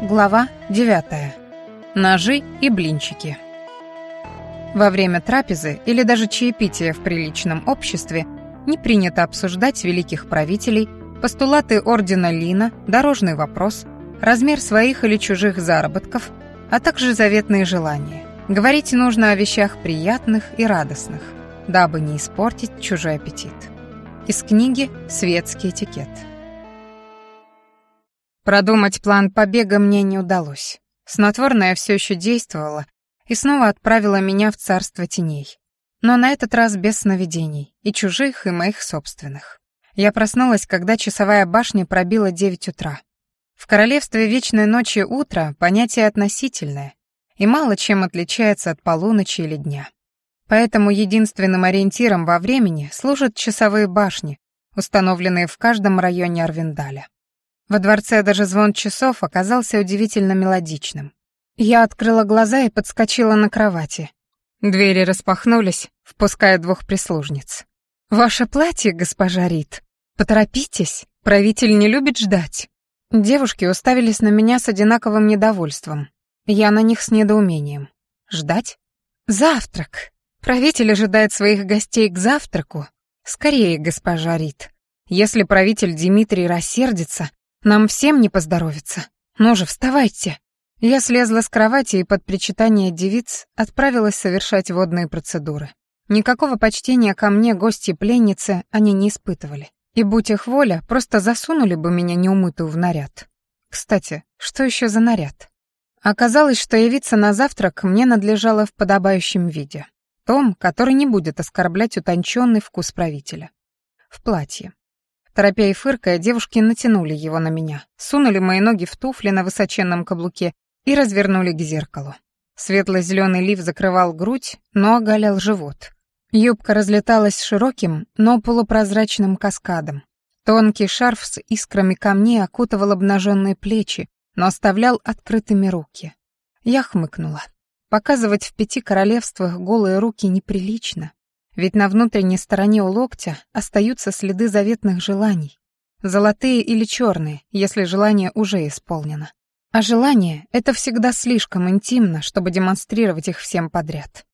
Глава 9. Ножи и блинчики. Во время трапезы или даже чаепития в приличном обществе не принято обсуждать великих правителей, постулаты ордена Лина, дорожный вопрос, размер своих или чужих заработков, а также заветные желания. Говорить нужно о вещах приятных и радостных, дабы не испортить чужой аппетит. Из книги «Светский этикет». Продумать план побега мне не удалось. Снотворное все еще действовало и снова отправило меня в царство теней. Но на этот раз без сновидений, и чужих, и моих собственных. Я проснулась, когда часовая башня пробила 9 утра. В королевстве вечной ночи утро — понятие относительное и мало чем отличается от полуночи или дня. Поэтому единственным ориентиром во времени служат часовые башни, установленные в каждом районе Арвиндаля. Во дворце даже звон часов оказался удивительно мелодичным. Я открыла глаза и подскочила на кровати. Двери распахнулись, впуская двух прислужниц. «Ваше платье, госпожа Рид. Поторопитесь, правитель не любит ждать». Девушки уставились на меня с одинаковым недовольством. Я на них с недоумением. «Ждать?» «Завтрак! Правитель ожидает своих гостей к завтраку. Скорее, госпожа Рид. Если правитель Дмитрий рассердится, нам всем не поздоровится. Ну же, вставайте!» Я слезла с кровати и под причитание девиц отправилась совершать водные процедуры. Никакого почтения ко мне гости-пленницы они не испытывали. И будь их воля, просто засунули бы меня неумытую в наряд. Кстати, что еще за наряд? Оказалось, что явиться на завтрак мне надлежало в подобающем виде. Том, который не будет оскорблять утонченный вкус правителя. В платье. Торопя и фыркая, девушки натянули его на меня, сунули мои ноги в туфли на высоченном каблуке и развернули к зеркалу. Светло-зеленый лиф закрывал грудь, но оголял живот. Юбка разлеталась широким, но полупрозрачным каскадом. Тонкий шарф с искрами камней окутывал обнаженные плечи, но оставлял открытыми руки. Я хмыкнула. Показывать в пяти королевствах голые руки неприлично. Ведь на внутренней стороне у локтя остаются следы заветных желаний. Золотые или черные, если желание уже исполнено. А желание — это всегда слишком интимно, чтобы демонстрировать их всем подряд.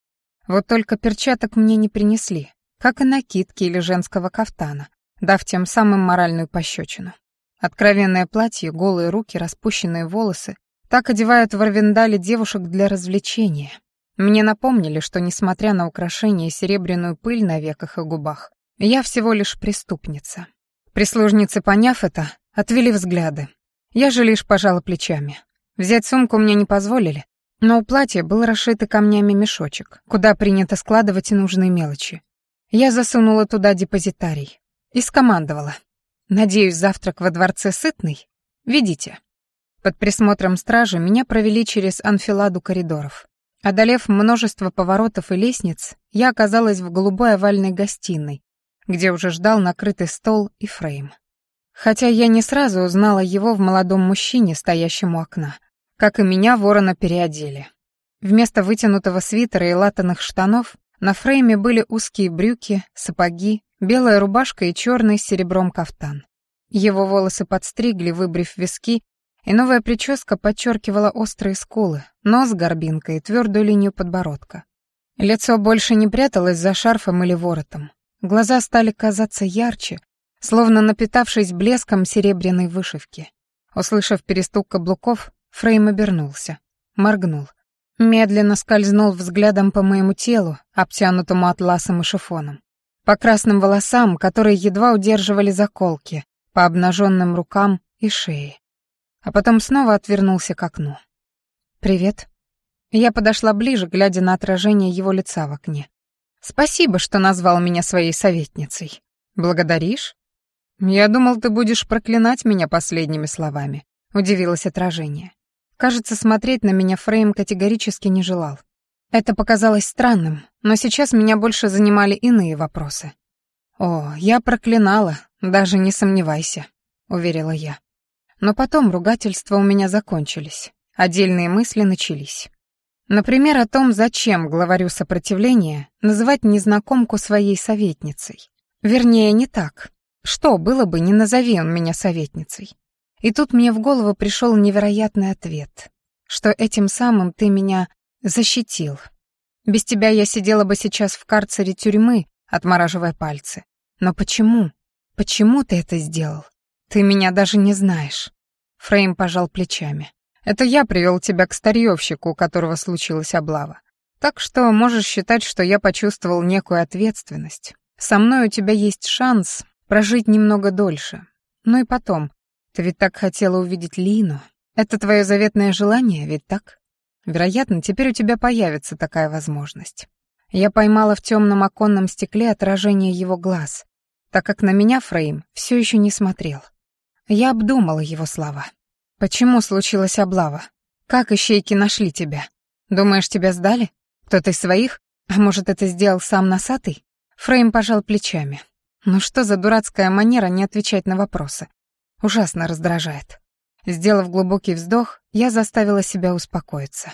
Вот только перчаток мне не принесли, как и накидки или женского кафтана, дав тем самым моральную пощечину. Откровенное платье, голые руки, распущенные волосы — так одевают в Арвендале девушек для развлечения — мне напомнили, что, несмотря на украшения и серебряную пыль на веках и губах, я всего лишь преступница. Прислужницы, поняв это, отвели взгляды. Я же лишь пожала плечами. Взять сумку мне не позволили, но у платья был расшитый камнями мешочек, куда принято складывать нужные мелочи. Я засунула туда депозитарий и скомандовала. «Надеюсь, завтрак во дворце сытный? Ведите». Под присмотром стражи меня провели через анфиладу коридоров. Одолев множество поворотов и лестниц, я оказалась в голубой овальной гостиной, где уже ждал накрытый стол и фрейм. Хотя я не сразу узнала его в молодом мужчине, стоящем у окна. Как и меня, ворона переодели. Вместо вытянутого свитера и латаных штанов на фрейме были узкие брюки, сапоги, белая рубашка и черный с серебром кафтан. Его волосы подстригли, выбрив виски и новая прическа подчеркивала острые скулы, нос с горбинкой и твердую линию подбородка. Лицо больше не пряталось за шарфом или воротом. Глаза стали казаться ярче, словно напитавшись блеском серебряной вышивки. Услышав перестук каблуков, Фрейм обернулся, моргнул. Медленно скользнул взглядом по моему телу, обтянутому атласом и шифоном. По красным волосам, которые едва удерживали заколки, по обнаженным рукам и шее а потом снова отвернулся к окну. «Привет». Я подошла ближе, глядя на отражение его лица в окне. «Спасибо, что назвал меня своей советницей. Благодаришь?» «Я думал, ты будешь проклинать меня последними словами», — удивилось отражение. Кажется, смотреть на меня Фрейм категорически не желал. Это показалось странным, но сейчас меня больше занимали иные вопросы. «О, я проклинала, даже не сомневайся», — уверила я. Но потом ругательства у меня закончились. Отдельные мысли начались. Например, о том, зачем главарю сопротивления называть незнакомку своей советницей. Вернее, не так. Что было бы, не назови он меня советницей. И тут мне в голову пришел невероятный ответ, что этим самым ты меня защитил. Без тебя я сидела бы сейчас в карцере тюрьмы, отмораживая пальцы. Но почему? Почему ты это сделал? «Ты меня даже не знаешь». Фрейм пожал плечами. «Это я привел тебя к старьевщику, у которого случилась облава. Так что можешь считать, что я почувствовал некую ответственность. Со мной у тебя есть шанс прожить немного дольше. Ну и потом, ты ведь так хотела увидеть Лину. Это твое заветное желание, ведь так? Вероятно, теперь у тебя появится такая возможность. Я поймала в темном оконном стекле отражение его глаз, так как на меня Фрейм все еще не смотрел. Я обдумала его слова. «Почему случилась облава? Как ищейки нашли тебя? Думаешь, тебя сдали? Кто-то из своих? А может, это сделал сам носатый?» Фрейм пожал плечами. «Ну что за дурацкая манера не отвечать на вопросы? Ужасно раздражает». Сделав глубокий вздох, я заставила себя успокоиться.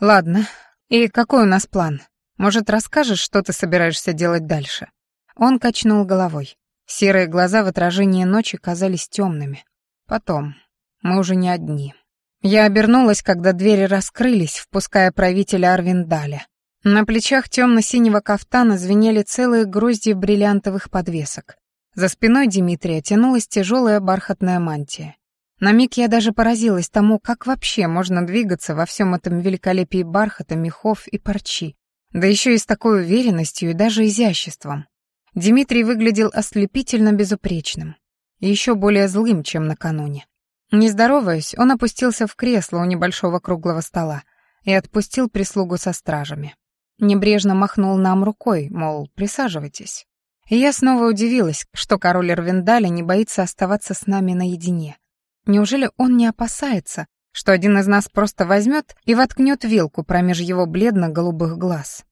«Ладно, и какой у нас план? Может, расскажешь, что ты собираешься делать дальше?» Он качнул головой. Серые глаза в отражении ночи казались темными. Потом. Мы уже не одни. Я обернулась, когда двери раскрылись, впуская правителя Арвиндаля. На плечах темно-синего кафтана звенели целые грузди бриллиантовых подвесок. За спиной Дмитрия тянулась тяжелая бархатная мантия. На миг я даже поразилась тому, как вообще можно двигаться во всем этом великолепии бархата, мехов и парчи, да еще и с такой уверенностью и даже изяществом. Дмитрий выглядел ослепительно безупречным. И еще более злым, чем накануне. Не здороваясь, он опустился в кресло у небольшого круглого стола и отпустил прислугу со стражами. Небрежно махнул нам рукой, мол, присаживайтесь. И я снова удивилась, что король Эрвиндаля не боится оставаться с нами наедине. Неужели он не опасается, что один из нас просто возьмет и воткнет вилку промеж его бледно-голубых глаз?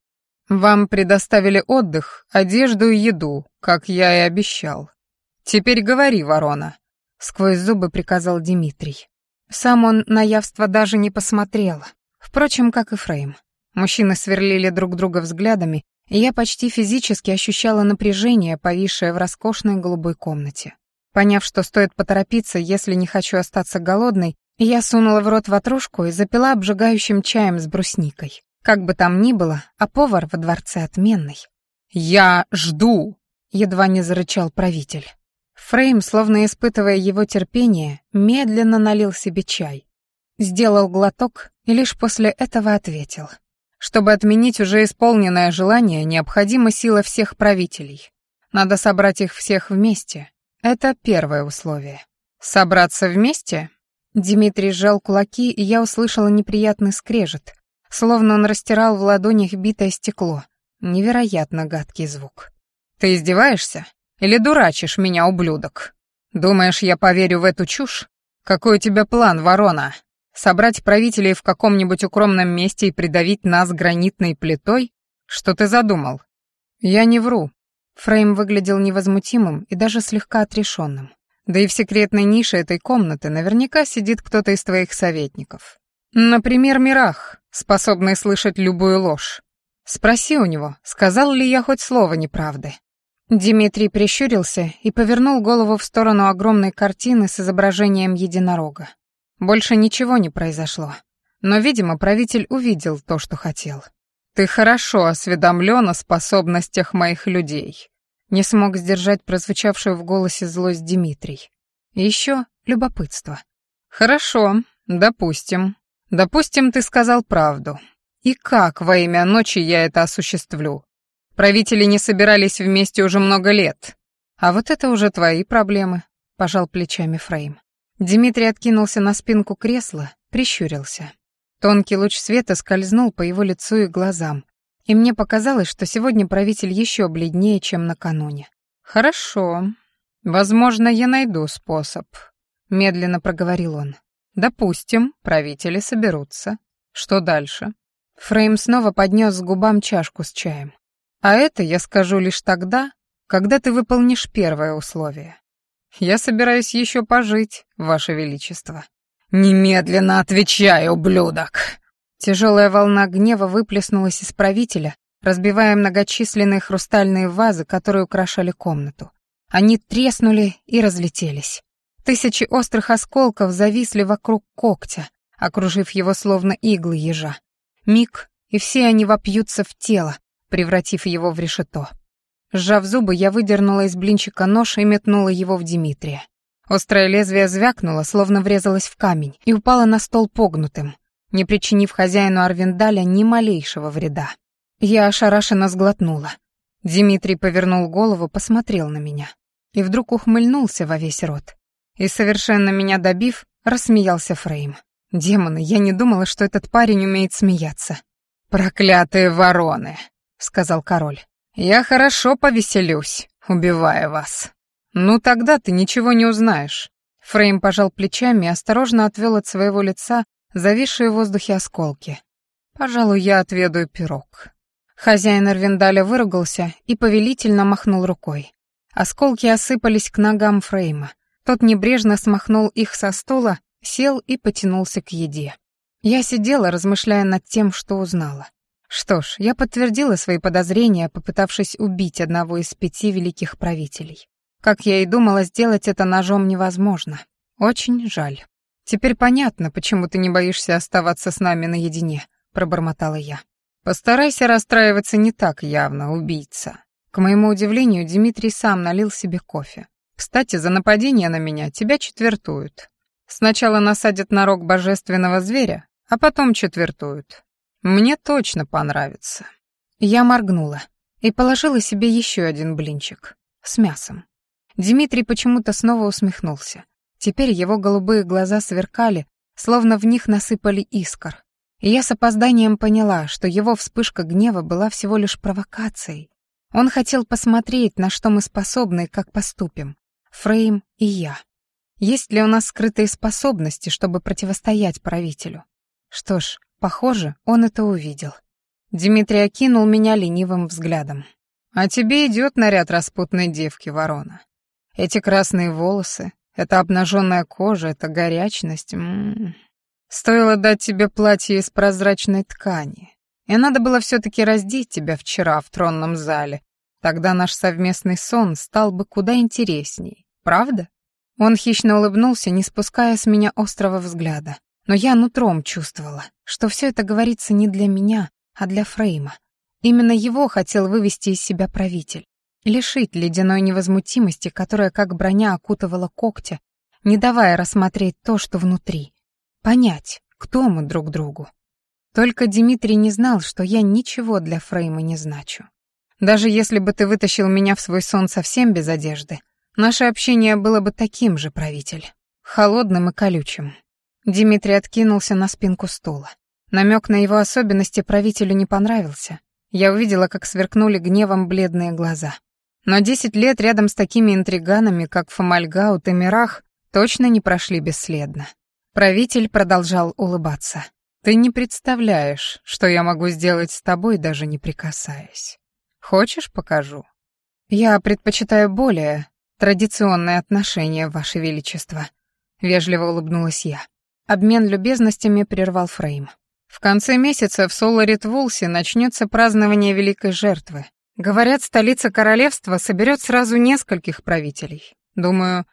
Вам предоставили отдых, одежду и еду, как я и обещал. Теперь говори, ворона, сквозь зубы приказал Дмитрий. Сам он на явство даже не посмотрел. Впрочем, как и Фрейм. Мужчины сверлили друг друга взглядами, и я почти физически ощущала напряжение, повисшее в роскошной голубой комнате. Поняв, что стоит поторопиться, если не хочу остаться голодной, я сунула в рот ватрушку и запила обжигающим чаем с брусникой. Как бы там ни было, а повар во дворце отменный. «Я жду!» — едва не зарычал правитель. Фрейм, словно испытывая его терпение, медленно налил себе чай. Сделал глоток и лишь после этого ответил. «Чтобы отменить уже исполненное желание, необходима сила всех правителей. Надо собрать их всех вместе. Это первое условие». «Собраться вместе?» Дмитрий сжал кулаки, и я услышала неприятный скрежет, словно он растирал в ладонях битое стекло. Невероятно гадкий звук. «Ты издеваешься? Или дурачишь меня, ублюдок? Думаешь, я поверю в эту чушь? Какой у тебя план, ворона? Собрать правителей в каком-нибудь укромном месте и придавить нас гранитной плитой? Что ты задумал?» «Я не вру». Фрейм выглядел невозмутимым и даже слегка отрешенным. «Да и в секретной нише этой комнаты наверняка сидит кто-то из твоих советников. Например, Мирах, способный слышать любую ложь. Спроси у него, сказал ли я хоть слово неправды. Дмитрий прищурился и повернул голову в сторону огромной картины с изображением единорога. Больше ничего не произошло. Но, видимо, правитель увидел то, что хотел. «Ты хорошо осведомлен о способностях моих людей», — не смог сдержать прозвучавшую в голосе злость Дмитрий. «Еще любопытство». «Хорошо, допустим», Допустим, ты сказал правду. И как во имя ночи я это осуществлю? Правители не собирались вместе уже много лет. А вот это уже твои проблемы, пожал плечами Фрейм. Дмитрий откинулся на спинку кресла, прищурился. Тонкий луч света скользнул по его лицу и глазам, и мне показалось, что сегодня правитель еще бледнее, чем накануне. «Хорошо. Возможно, я найду способ», — медленно проговорил он. Допустим, правители соберутся. Что дальше? Фрейм снова поднес к губам чашку с чаем. А это я скажу лишь тогда, когда ты выполнишь первое условие. Я собираюсь еще пожить, Ваше Величество. Немедленно отвечай, ублюдок! Тяжелая волна гнева выплеснулась из правителя, разбивая многочисленные хрустальные вазы, которые украшали комнату. Они треснули и разлетелись. Тысячи острых осколков зависли вокруг когтя, окружив его словно иглы ежа. Миг, и все они вопьются в тело, превратив его в решето. Сжав зубы, я выдернула из блинчика нож и метнула его в Дмитрия. Острое лезвие звякнуло, словно врезалось в камень, и упало на стол погнутым, не причинив хозяину Арвиндаля ни малейшего вреда. Я ошарашенно сглотнула. Дмитрий повернул голову, посмотрел на меня. И вдруг ухмыльнулся во весь рот. И совершенно меня добив, рассмеялся Фрейм. Демоны, я не думала, что этот парень умеет смеяться. «Проклятые вороны!» — сказал король. «Я хорошо повеселюсь, убивая вас». «Ну тогда ты ничего не узнаешь». Фрейм пожал плечами и осторожно отвел от своего лица зависшие в воздухе осколки. «Пожалуй, я отведаю пирог». Хозяин Эрвиндаля выругался и повелительно махнул рукой. Осколки осыпались к ногам Фрейма. Тот небрежно смахнул их со стола, сел и потянулся к еде. Я сидела, размышляя над тем, что узнала. Что ж, я подтвердила свои подозрения, попытавшись убить одного из пяти великих правителей. Как я и думала, сделать это ножом невозможно. Очень жаль. Теперь понятно, почему ты не боишься оставаться с нами наедине, пробормотала я. Постарайся расстраиваться не так явно, убийца. К моему удивлению, Дмитрий сам налил себе кофе. Кстати, за нападение на меня тебя четвертуют. Сначала насадят на рог божественного зверя, а потом четвертуют. Мне точно понравится». Я моргнула и положила себе еще один блинчик с мясом. Дмитрий почему-то снова усмехнулся. Теперь его голубые глаза сверкали, словно в них насыпали искр. И я с опозданием поняла, что его вспышка гнева была всего лишь провокацией. Он хотел посмотреть, на что мы способны и как поступим. Фрейм и я. Есть ли у нас скрытые способности, чтобы противостоять правителю? Что ж, похоже, он это увидел. Дмитрий окинул меня ленивым взглядом. «А тебе идет наряд распутной девки, ворона. Эти красные волосы, эта обнаженная кожа, эта горячность. М -м -м. Стоило дать тебе платье из прозрачной ткани. И надо было все таки раздеть тебя вчера в тронном зале, Тогда наш совместный сон стал бы куда интересней, правда? Он хищно улыбнулся, не спуская с меня острого взгляда. Но я нутром чувствовала, что все это говорится не для меня, а для Фрейма. Именно его хотел вывести из себя правитель. Лишить ледяной невозмутимости, которая как броня окутывала когтя, не давая рассмотреть то, что внутри. Понять, кто мы друг другу. Только Дмитрий не знал, что я ничего для Фрейма не значу. Даже если бы ты вытащил меня в свой сон совсем без одежды, наше общение было бы таким же, правитель. Холодным и колючим. Дмитрий откинулся на спинку стула. Намек на его особенности правителю не понравился. Я увидела, как сверкнули гневом бледные глаза. Но десять лет рядом с такими интриганами, как Фомальгаут и Мирах, точно не прошли бесследно. Правитель продолжал улыбаться. «Ты не представляешь, что я могу сделать с тобой, даже не прикасаясь. Хочешь, покажу? Я предпочитаю более традиционное отношение, Ваше Величество. Вежливо улыбнулась я. Обмен любезностями прервал Фрейм. В конце месяца в Соларит Вулсе начнется празднование Великой Жертвы. Говорят, столица королевства соберет сразу нескольких правителей. Думаю,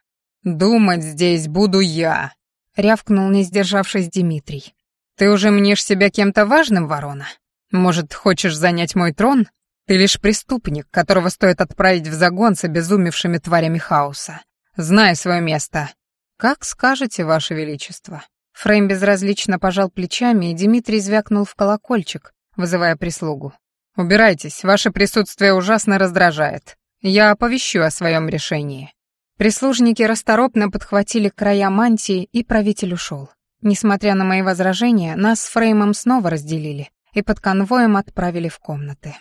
думать здесь буду я, рявкнул, не сдержавшись Дмитрий. Ты уже мнешь себя кем-то важным, ворона? Может, хочешь занять мой трон? Ты лишь преступник, которого стоит отправить в загон с обезумевшими тварями хаоса. Знай свое место. Как скажете, Ваше Величество. Фрейм безразлично пожал плечами, и Дмитрий звякнул в колокольчик, вызывая прислугу. «Убирайтесь, ваше присутствие ужасно раздражает. Я оповещу о своем решении». Прислужники расторопно подхватили края мантии, и правитель ушел. Несмотря на мои возражения, нас с Фреймом снова разделили и под конвоем отправили в комнаты.